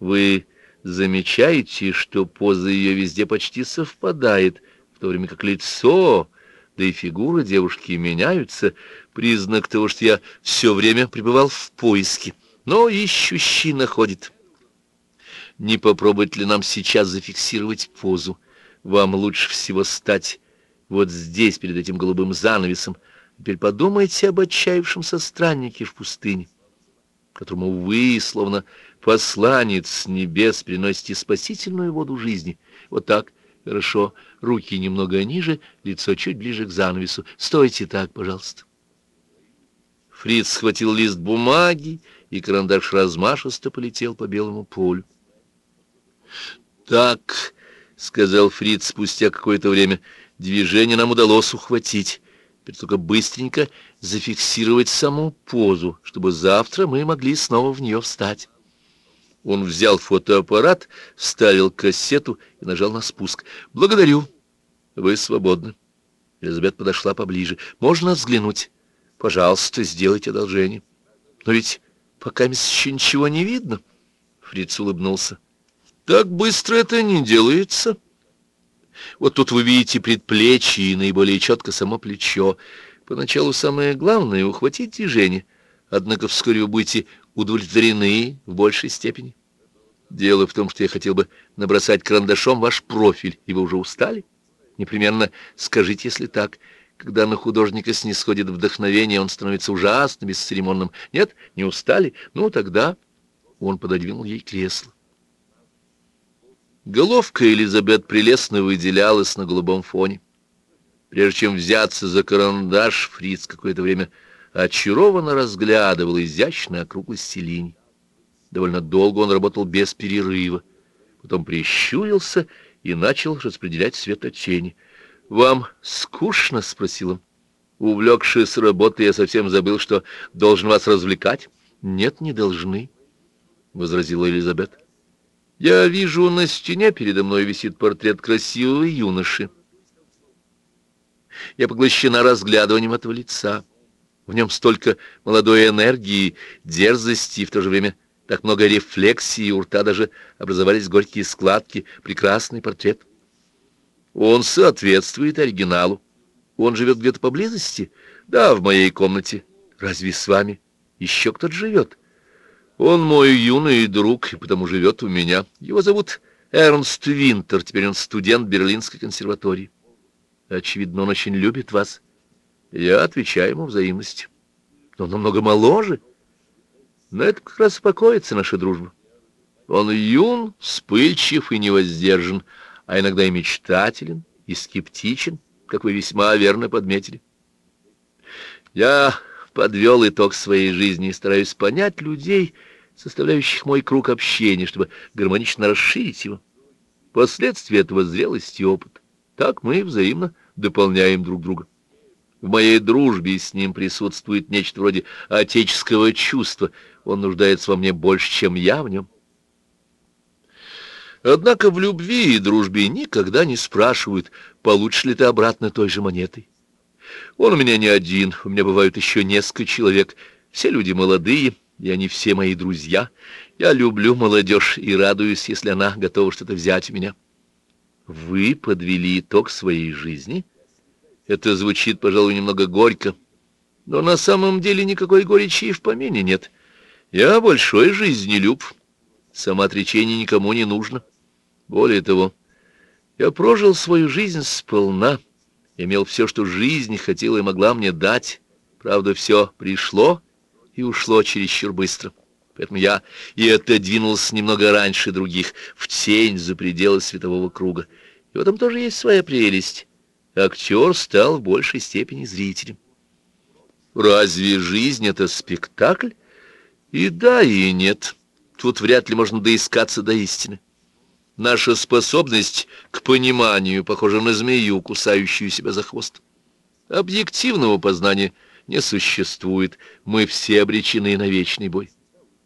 Вы замечаете, что поза ее везде почти совпадает, в то время как лицо, да и фигура девушки меняются, признак того, что я все время пребывал в поиске. Но ищущий находит. Не попробовать ли нам сейчас зафиксировать позу? Вам лучше всего стать вот здесь, перед этим голубым занавесом. Теперь подумайте об отчаявшемся страннике в пустыне, которому вы, словно посланец с небес, приносите спасительную воду жизни. Вот так, хорошо, руки немного ниже, лицо чуть ближе к занавесу. Стойте так, пожалуйста. Фриц схватил лист бумаги, и карандаш размашисто полетел по белому полю. «Так», — сказал Фриц спустя какое-то время, — «движение нам удалось ухватить. Теперь только быстренько зафиксировать саму позу, чтобы завтра мы могли снова в нее встать». Он взял фотоаппарат, вставил кассету и нажал на спуск. «Благодарю. Вы свободны». Элизабет подошла поближе. «Можно взглянуть?» Пожалуйста, сделайте одолжение. Но ведь пока еще ничего не видно. Фриц улыбнулся. Так быстро это не делается. Вот тут вы видите предплечье и наиболее четко само плечо. Поначалу самое главное — ухватить движение. Однако вскоре вы будете удовлетворены в большей степени. Дело в том, что я хотел бы набросать карандашом ваш профиль, и вы уже устали. Непременно скажите, если так — когда на художника снисходит вдохновение, он становится ужасно бесцеремонным. Нет, не устали? Ну, тогда он пододвинул ей кресло. Головка Элизабет прелестно выделялась на голубом фоне. Прежде чем взяться за карандаш, Фриц какое-то время очарованно разглядывал изящные округлости линий. Довольно долго он работал без перерыва. Потом прищурился и начал распределять свет от тени — «Вам скучно?» — спросил он. «Увлекшись работой, я совсем забыл, что должен вас развлекать». «Нет, не должны», — возразила Элизабет. «Я вижу, на стене передо мной висит портрет красивого юноши. Я поглощена разглядыванием этого лица. В нем столько молодой энергии, дерзости и в то же время так много рефлексии, у рта даже образовались горькие складки. Прекрасный портрет». Он соответствует оригиналу. Он живет где-то поблизости? Да, в моей комнате. Разве с вами еще кто-то живет? Он мой юный друг, и потому живет у меня. Его зовут Эрнст Винтер, теперь он студент Берлинской консерватории. Очевидно, он очень любит вас. Я отвечаю ему взаимностью. Но он намного моложе. На это как раз успокоится наша дружба. Он юн, вспыльчив и невоздержан, а иногда и мечтателен, и скептичен, как вы весьма верно подметили. Я подвел итог своей жизни и стараюсь понять людей, составляющих мой круг общения, чтобы гармонично расширить его. Последствия этого зрелость и опыт. Так мы взаимно дополняем друг друга. В моей дружбе с ним присутствует нечто вроде отеческого чувства. Он нуждается во мне больше, чем я в нем. Однако в любви и дружбе никогда не спрашивают, получишь ли ты обратно той же монетой. Он у меня не один, у меня бывают еще несколько человек. Все люди молодые, и они все мои друзья. Я люблю молодежь и радуюсь, если она готова что-то взять у меня. Вы подвели итог своей жизни? Это звучит, пожалуй, немного горько, но на самом деле никакой горечи и в помине нет. Я большой жизнелюб. Самоотречение никому не нужно. Более того, я прожил свою жизнь сполна, имел все, что жизнь хотела и могла мне дать. Правда, все пришло и ушло чересчур быстро. Поэтому я и отодвинулся немного раньше других, в тень за пределы светового круга. И в этом тоже есть своя прелесть. Актер стал в большей степени зрителем. Разве жизнь — это спектакль? И да, и нет. Тут вряд ли можно доискаться до истины. Наша способность к пониманию похожа на змею, кусающую себя за хвост. Объективного познания не существует. Мы все обречены на вечный бой.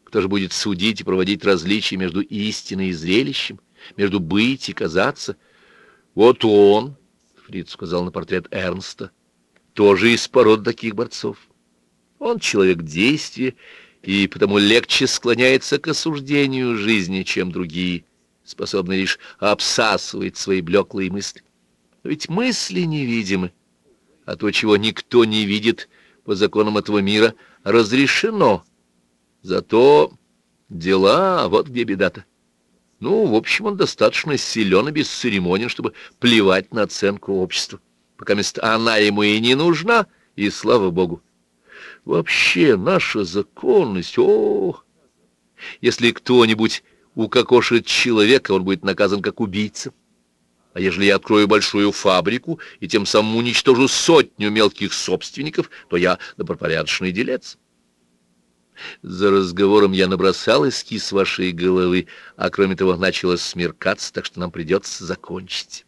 Кто же будет судить и проводить различия между истиной и зрелищем, между быть и казаться? Вот он, Фриц сказал на портрет Эрнста, тоже из пород таких борцов. Он человек действия и потому легче склоняется к осуждению жизни, чем другие способный лишь обсасывать свои блеклые мысли. Но ведь мысли невидимы, а то, чего никто не видит по законам этого мира, разрешено. Зато дела, вот где беда-то. Ну, в общем, он достаточно силен и бесцеремонен, чтобы плевать на оценку общества, пока место она ему и не нужна, и слава богу. Вообще, наша законность, о, если кто-нибудь укокошит человека, он будет наказан как убийца. А ежели я открою большую фабрику и тем самым уничтожу сотню мелких собственников, то я добропорядочный делец. За разговором я набросал эскиз вашей головы, а кроме того начало смеркаться, так что нам придется закончить.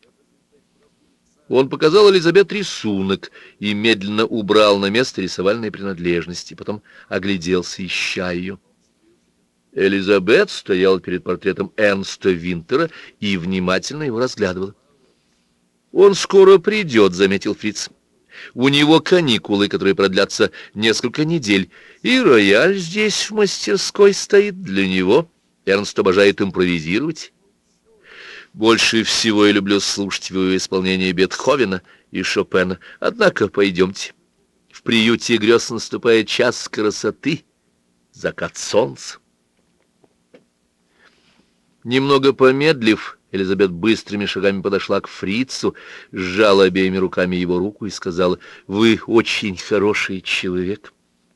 Он показал Элизабет рисунок и медленно убрал на место рисовальные принадлежности, потом огляделся, ища ее. Элизабет стояла перед портретом Эрнста Винтера и внимательно его разглядывала. «Он скоро придет», — заметил Фриц. «У него каникулы, которые продлятся несколько недель, и рояль здесь в мастерской стоит для него. Эрнст обожает импровизировать. Больше всего я люблю слушать его исполнение Бетховена и Шопена. Однако пойдемте. В приюте грез наступает час красоты, закат солнца. Немного помедлив, Элизабет быстрыми шагами подошла к фрицу, сжала обеими руками его руку и сказала, «Вы очень хороший человек.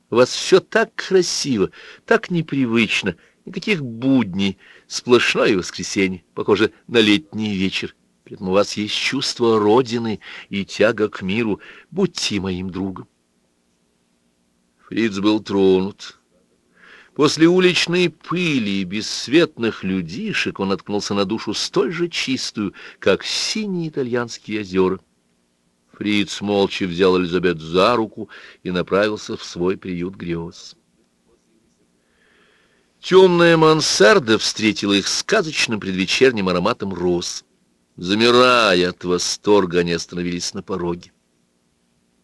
У вас все так красиво, так непривычно, никаких будней, сплошное воскресенье, похоже на летний вечер. При этом у вас есть чувство Родины и тяга к миру. Будьте моим другом». Фриц был тронут. После уличной пыли и бесцветных людишек он наткнулся на душу столь же чистую, как синие итальянские озера. Фриц молча взял Элизабет за руку и направился в свой приют грез. Темная мансарда встретила их сказочным предвечерним ароматом роз. Замирая от восторга, они остановились на пороге.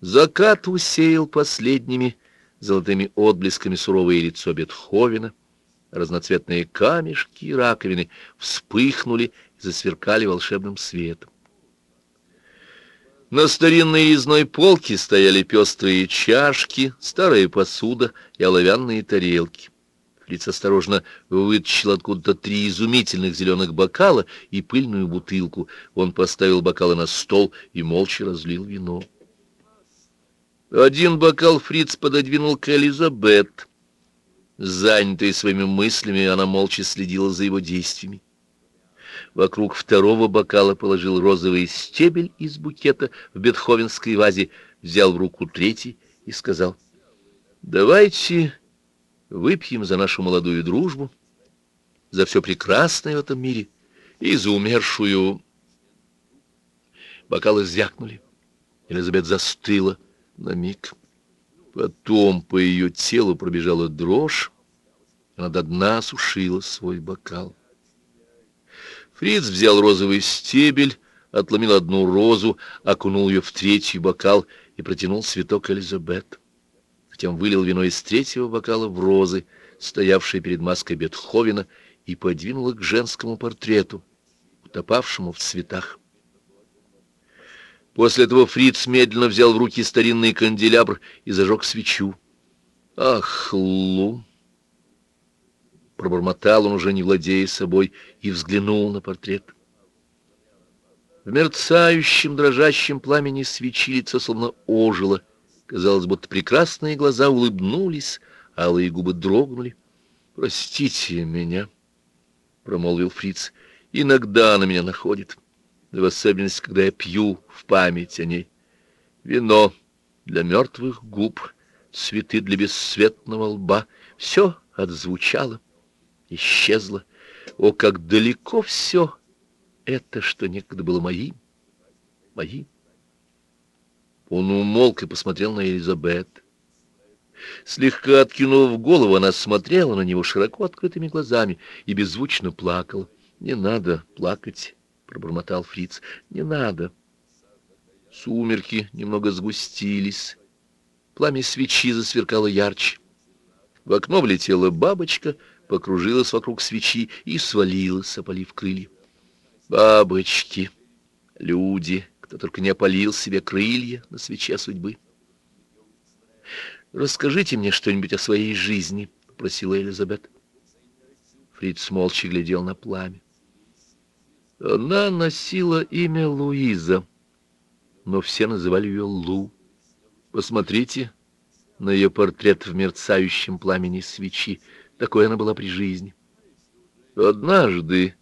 Закат усеял последними золотыми отблесками суровое лицо Бетховена, разноцветные камешки и раковины вспыхнули и засверкали волшебным светом. На старинной резной полке стояли пестрые чашки, старая посуда и оловянные тарелки. Фриц осторожно вытащил откуда-то три изумительных зеленых бокала и пыльную бутылку. Он поставил бокалы на стол и молча разлил вино. Один бокал фриц пододвинул к Элизабет. Занятая своими мыслями, она молча следила за его действиями. Вокруг второго бокала положил розовый стебель из букета в бетховенской вазе, взял в руку третий и сказал, Давайте выпьем за нашу молодую дружбу, за все прекрасное в этом мире и за умершую... Бокалы звякнули. Элизабет застыла на миг. Потом по ее телу пробежала дрожь. Она до дна сушила свой бокал. Фриц взял розовый стебель, отломил одну розу, окунул ее в третий бокал и протянул цветок Элизабет. Затем вылил вино из третьего бокала в розы, стоявшие перед маской Бетховена, и подвинул их к женскому портрету, утопавшему в цветах. После этого Фриц медленно взял в руки старинный канделябр и зажег свечу. «Ах, Лу!» Пробормотал он, уже не владея собой, и взглянул на портрет. В мерцающем, дрожащем пламени свечи лицо словно ожило. Казалось, будто прекрасные глаза улыбнулись, алые губы дрогнули. «Простите меня», — промолвил Фриц, — «иногда она меня находит» в особенности, когда я пью в память о ней. Вино для мертвых губ, цветы для бесцветного лба — все отзвучало, исчезло. О, как далеко все это, что некогда было моим, моим. Он умолк и посмотрел на Элизабет. Слегка откинув голову, она смотрела на него широко открытыми глазами и беззвучно плакала. «Не надо плакать», пробормотал Фриц. Не надо. Сумерки немного сгустились. Пламя свечи засверкало ярче. В окно влетела бабочка, покружилась вокруг свечи и свалилась, опалив крылья. Бабочки, люди, кто только не опалил себе крылья на свече судьбы. «Расскажите мне что-нибудь о своей жизни», — попросила Элизабет. Фриц молча глядел на пламя. Она носила имя Луиза, но все называли ее Лу. Посмотрите на ее портрет в мерцающем пламени свечи. Такой она была при жизни. Однажды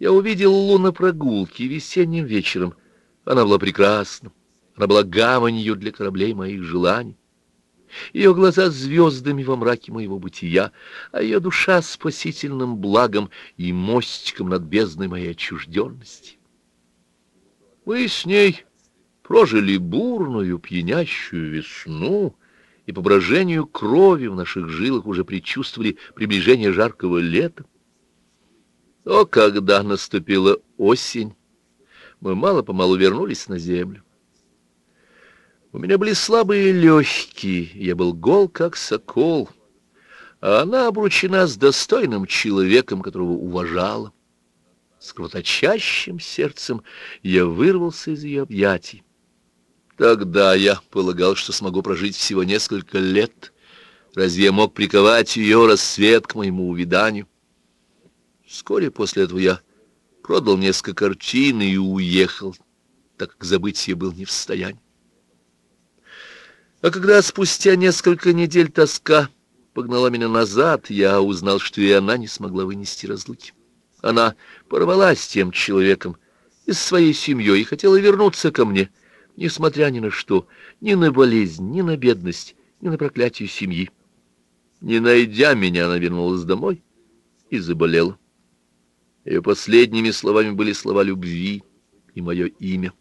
я увидел Лу на прогулке весенним вечером. Она была прекрасна. Она была гаванью для кораблей моих желаний ее глаза звездами во мраке моего бытия, а ее душа спасительным благом и мостиком над бездной моей отчужденности. Мы с ней прожили бурную, пьянящую весну, и по брожению крови в наших жилах уже предчувствовали приближение жаркого лета. Но когда наступила осень, мы мало-помалу вернулись на землю. У меня были слабые легкие, я был гол, как сокол, а она обручена с достойным человеком, которого уважала. С кровоточащим сердцем я вырвался из ее объятий. Тогда я полагал, что смогу прожить всего несколько лет. Разве я мог приковать ее рассвет к моему увиданию? Вскоре после этого я продал несколько картин и уехал, так как забыть я был не в состоянии. А когда спустя несколько недель тоска погнала меня назад, я узнал, что и она не смогла вынести разлуки. Она порвалась с тем человеком и с своей семьей и хотела вернуться ко мне, несмотря ни на что, ни на болезнь, ни на бедность, ни на проклятие семьи. Не найдя меня, она вернулась домой и заболела. Ее последними словами были слова любви и мое имя,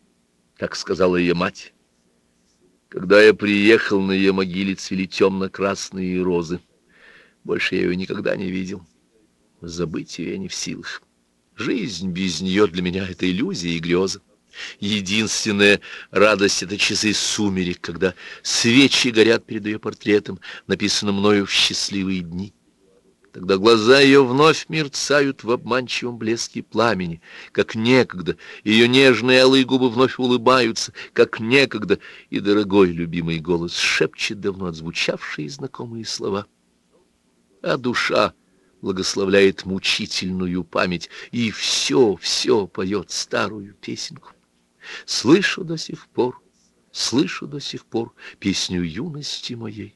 так сказала ее мать. Когда я приехал, на ее могиле цвели темно-красные розы. Больше я ее никогда не видел. Забыть ее я не в силах. Жизнь без нее для меня — это иллюзия и греза. Единственная радость — это часы сумерек, когда свечи горят перед ее портретом, написанным мною в счастливые дни. Тогда глаза ее вновь мерцают в обманчивом блеске пламени, как некогда, ее нежные алые губы вновь улыбаются, как некогда, и дорогой любимый голос шепчет давно отзвучавшие знакомые слова. А душа благословляет мучительную память, и все, все поет старую песенку. Слышу до сих пор, слышу до сих пор песню юности моей.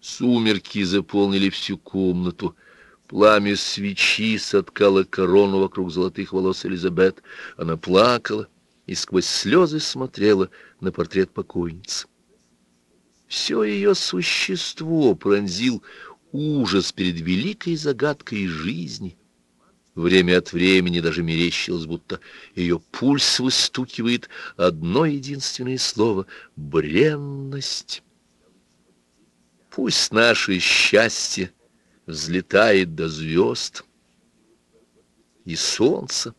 Сумерки заполнили всю комнату. Пламя свечи соткало корону вокруг золотых волос Элизабет. Она плакала и сквозь слезы смотрела на портрет покойницы. Все ее существо пронзил ужас перед великой загадкой жизни. Время от времени даже мерещилось, будто ее пульс выстукивает одно единственное слово — бренность. Пусть наше счастье взлетает до звезд и солнца,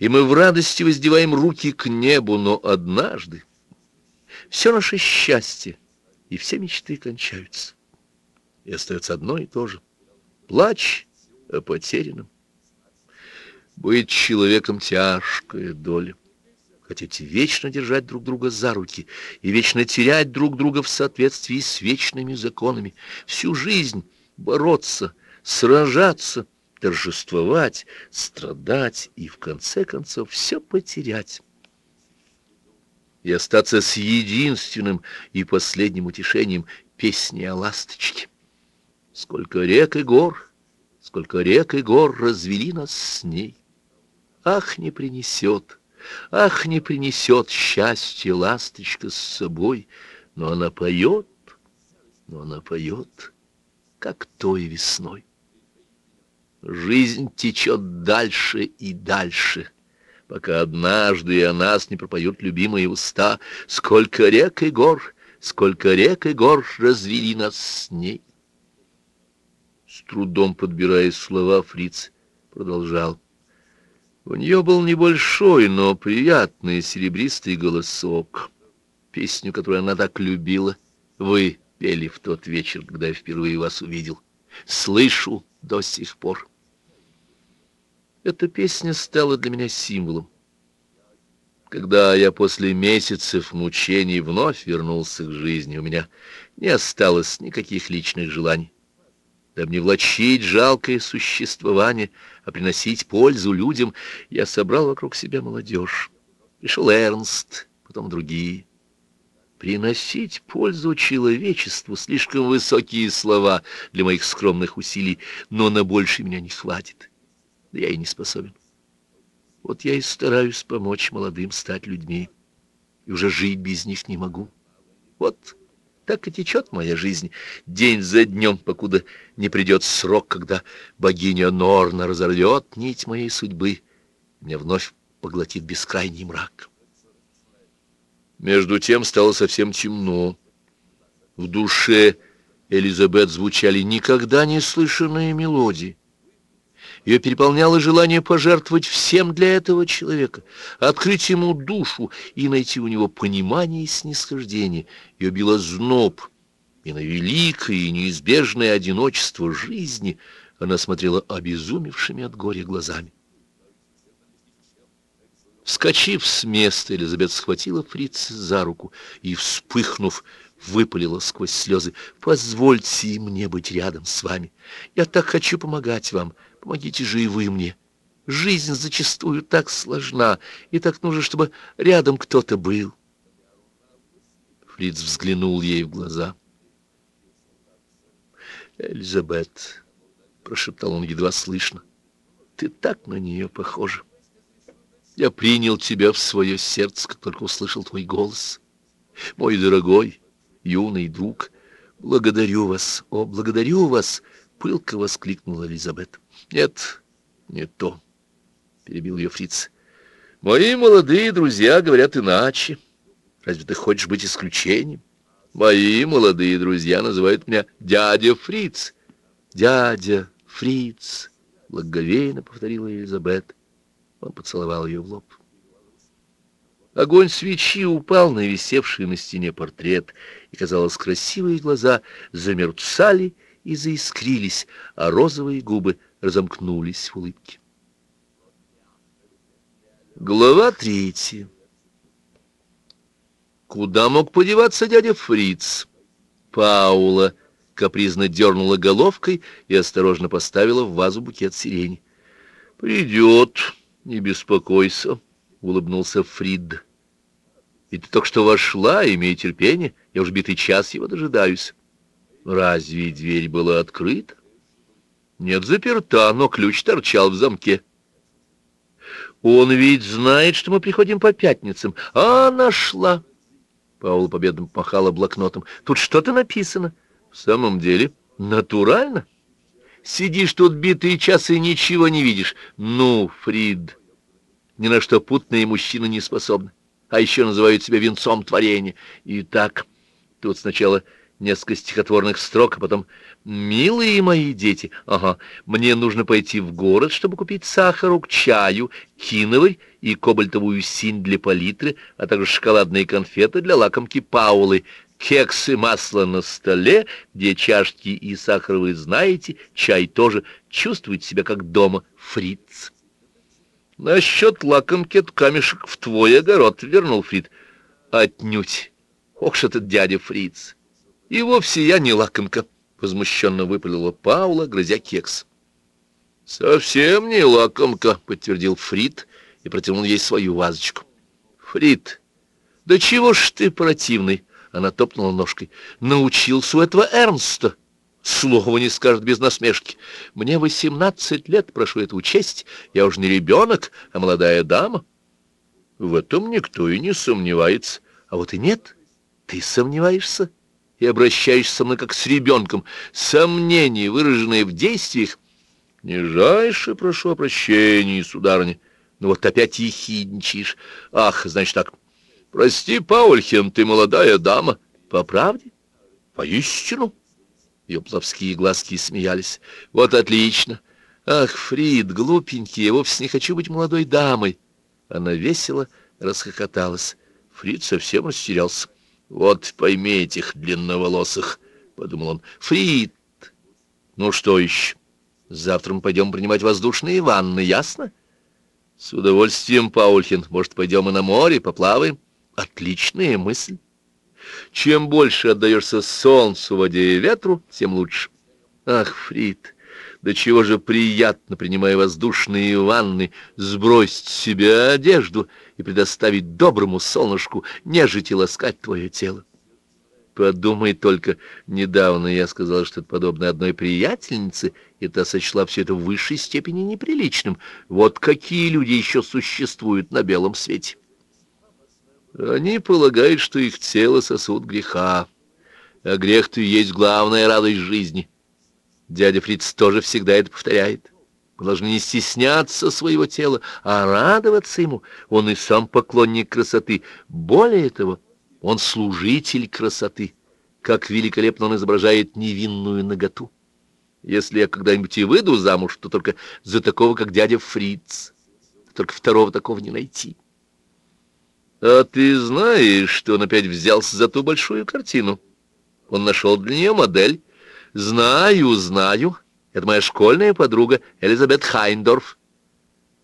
и мы в радости воздеваем руки к небу, но однажды все наше счастье и все мечты кончаются, и остается одно и то же — плач о потерянном. Быть человеком — тяжкая доля. Хотите вечно держать друг друга за руки и вечно терять друг друга в соответствии с вечными законами. Всю жизнь бороться, сражаться, торжествовать, страдать и, в конце концов, все потерять. И остаться с единственным и последним утешением песни о ласточке. Сколько рек и гор, сколько рек и гор развели нас с ней. Ах, не принесет, ах, не принесет счастье ласточка с собой, но она поет, но она поет, как той весной. Жизнь течет дальше и дальше, пока однажды о нас не пропоют любимые уста. Сколько рек и гор, сколько рек и гор развели нас с ней. С трудом подбирая слова, фриц продолжал. У нее был небольшой, но приятный серебристый голосок. Песню, которую она так любила, вы пели в тот вечер, когда я впервые вас увидел. Слышу до сих пор. Эта песня стала для меня символом. Когда я после месяцев мучений вновь вернулся к жизни, у меня не осталось никаких личных желаний дабы не влачить жалкое существование, а приносить пользу людям, я собрал вокруг себя молодежь. Пришел Эрнст, потом другие. Приносить пользу человечеству — слишком высокие слова для моих скромных усилий, но на больше меня не хватит. Да я и не способен. Вот я и стараюсь помочь молодым стать людьми, и уже жить без них не могу. Вот так и течет моя жизнь, день за днем, покуда не придет срок, когда богиня Норна разорвет нить моей судьбы, меня вновь поглотит бескрайний мрак. Между тем стало совсем темно. В душе Элизабет звучали никогда не слышанные мелодии. Ее переполняло желание пожертвовать всем для этого человека, открыть ему душу и найти у него понимание и снисхождение. Ее било зноб, и на великое и неизбежное одиночество жизни она смотрела обезумевшими от горя глазами. Вскочив с места, Элизабет схватила фрица за руку и, вспыхнув, выпалила сквозь слезы. «Позвольте мне быть рядом с вами. Я так хочу помогать вам. Помогите же и вы мне. Жизнь зачастую так сложна, и так нужно, чтобы рядом кто-то был». Фриц взглянул ей в глаза. «Элизабет», — прошептал он едва слышно, — «ты так на нее похожа. Я принял тебя в свое сердце, как только услышал твой голос. Мой дорогой, юный друг, благодарю вас, о, благодарю вас!» — пылко воскликнула Элизабет. «Нет, не то», — перебил ее фриц. «Мои молодые друзья говорят иначе. Разве ты хочешь быть исключением? Мои молодые друзья называют меня дядя Фриц». «Дядя Фриц», — благоговейно повторила Элизабет. Он поцеловал ее в лоб. Огонь свечи упал на висевший на стене портрет, и, казалось, красивые глаза замерцали и заискрились, а розовые губы разомкнулись в улыбке. Глава третья. Куда мог подеваться дядя Фриц? Паула капризно дернула головкой и осторожно поставила в вазу букет сирени. «Придет, не беспокойся», — улыбнулся Фрид. «Ведь ты только что вошла, имей терпение, я уж битый час его дожидаюсь». «Разве дверь была открыта?» «Нет, заперта, но ключ торчал в замке». «Он ведь знает, что мы приходим по пятницам, а нашла». Паула победно помахала блокнотом. «Тут что-то написано?» «В самом деле, натурально?» «Сидишь тут битые часы и ничего не видишь. Ну, Фрид, ни на что путные мужчины не способны, а еще называют себя венцом творения. Итак, тут сначала несколько стихотворных строк, а потом «Милые мои дети, ага, мне нужно пойти в город, чтобы купить сахару к чаю, киноварь и кобальтовую синь для палитры, а также шоколадные конфеты для лакомки Паулы, кексы, масло на столе, где чашки и сахар вы знаете, чай тоже, чувствует себя как дома, фриц». «Насчет лакомки камешек в твой огород», — вернул Фрид. «Отнюдь! Ох ж этот дядя Фриц!» И вовсе я не лакомка, — возмущенно выпалила Паула, грызя кекс. Совсем не лакомка, — подтвердил Фрид и протянул ей свою вазочку. Фрид, да чего ж ты противный? Она топнула ножкой. Научился у этого Эрнста. Слова не скажет без насмешки. Мне восемнадцать лет, прошу это учесть. Я уже не ребенок, а молодая дама. В этом никто и не сомневается. А вот и нет, ты сомневаешься и обращаешься со мной как с ребенком. Сомнения, выраженные в действиях, нижайше прошу о прощении, сударыня. Ну вот опять ехидничаешь. Ах, значит так, прости, Паульхен, ты молодая дама. По правде? Поистину? Ее плавские глазки смеялись. Вот отлично. Ах, Фрид, глупенький, я вовсе не хочу быть молодой дамой. Она весело расхохоталась. Фрид совсем растерялся. «Вот пойми этих длинноволосых», — подумал он. «Фрид! Ну что еще? Завтра мы пойдем принимать воздушные ванны, ясно?» «С удовольствием, Паульхин. Может, пойдем и на море, поплаваем?» «Отличная мысль. Чем больше отдаешься солнцу, воде и ветру, тем лучше. Ах, Фрид!» Да чего же приятно, принимая воздушные ванны, сбросить с себя одежду и предоставить доброму солнышку нежить и ласкать твое тело. Подумай только, недавно я сказал что-то подобное одной приятельнице, и та сочла все это в высшей степени неприличным. Вот какие люди еще существуют на белом свете. Они полагают, что их тело сосуд греха, а грех-то и есть главная радость жизни — Дядя Фриц тоже всегда это повторяет. Мы должны не стесняться своего тела, а радоваться ему. Он и сам поклонник красоты. Более того, он служитель красоты. Как великолепно он изображает невинную наготу. Если я когда-нибудь и выйду замуж, то только за такого, как дядя Фриц. Только второго такого не найти. А ты знаешь, что он опять взялся за ту большую картину? Он нашел для нее модель. «Знаю, знаю. Это моя школьная подруга Элизабет Хайндорф».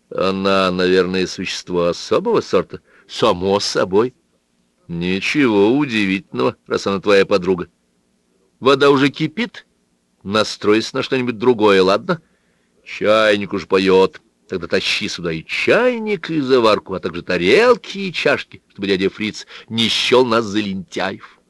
«Она, наверное, существо особого сорта?» «Само собой». «Ничего удивительного, раз она твоя подруга. Вода уже кипит? Настройся на что-нибудь другое, ладно? Чайник уж поет. Тогда тащи сюда и чайник, и заварку, а также тарелки и чашки, чтобы дядя Фриц не счел нас за лентяев».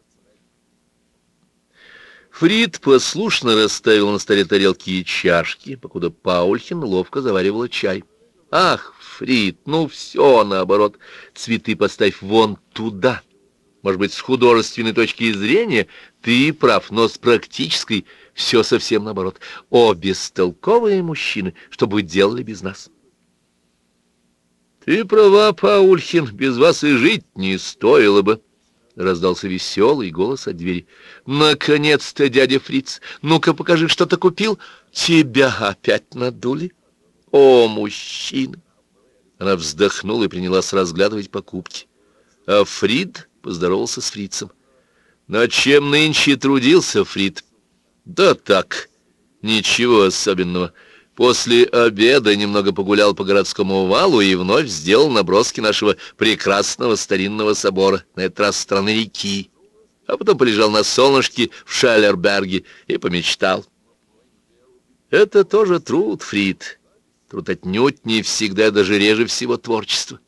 Фрид послушно расставил на столе тарелки и чашки, покуда Паульхин ловко заваривала чай. «Ах, Фрид, ну все наоборот. Цветы поставь вон туда. Может быть, с художественной точки зрения ты прав, но с практической все совсем наоборот. О, бестолковые мужчины, что бы делали без нас?» «Ты права, Паульхин, без вас и жить не стоило бы». — раздался веселый голос от двери. «Наконец-то, дядя Фриц! Ну-ка покажи, что ты купил! Тебя опять надули! О, мужчина!» Она вздохнула и принялась разглядывать покупки. А Фрид поздоровался с Фрицем. «На чем нынче трудился, Фрид?» «Да так, ничего особенного. После обеда немного погулял по городскому валу и вновь сделал наброски нашего прекрасного старинного собора, на этот раз страны реки. А потом полежал на солнышке в Шалерберге и помечтал. Это тоже труд, Фрид. Труд отнюдь не всегда, даже реже всего творчество.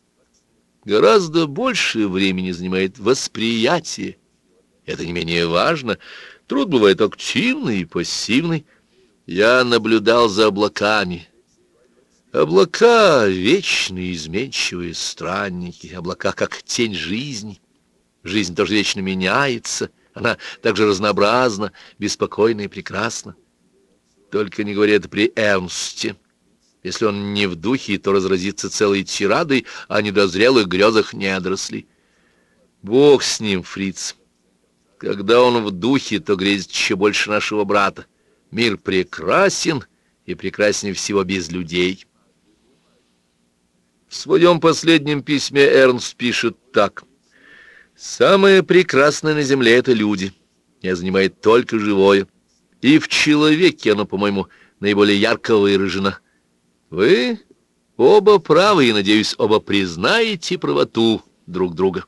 Гораздо больше времени занимает восприятие. Это не менее важно. Труд бывает активный и пассивный. Я наблюдал за облаками. Облака — вечные, изменчивые странники, облака — как тень жизни. Жизнь тоже вечно меняется, она так же разнообразна, беспокойна и прекрасна. Только не говори это при Эрнсте. Если он не в духе, то разразится целой тирадой о недозрелых грезах недорослей. Бог с ним, фриц. Когда он в духе, то грезит еще больше нашего брата. Мир прекрасен, и прекраснее всего без людей. В своем последнем письме Эрнст пишет так. «Самое прекрасное на земле — это люди. Я занимает только живое. И в человеке оно, по-моему, наиболее ярко выражено. Вы оба правы и, надеюсь, оба признаете правоту друг друга».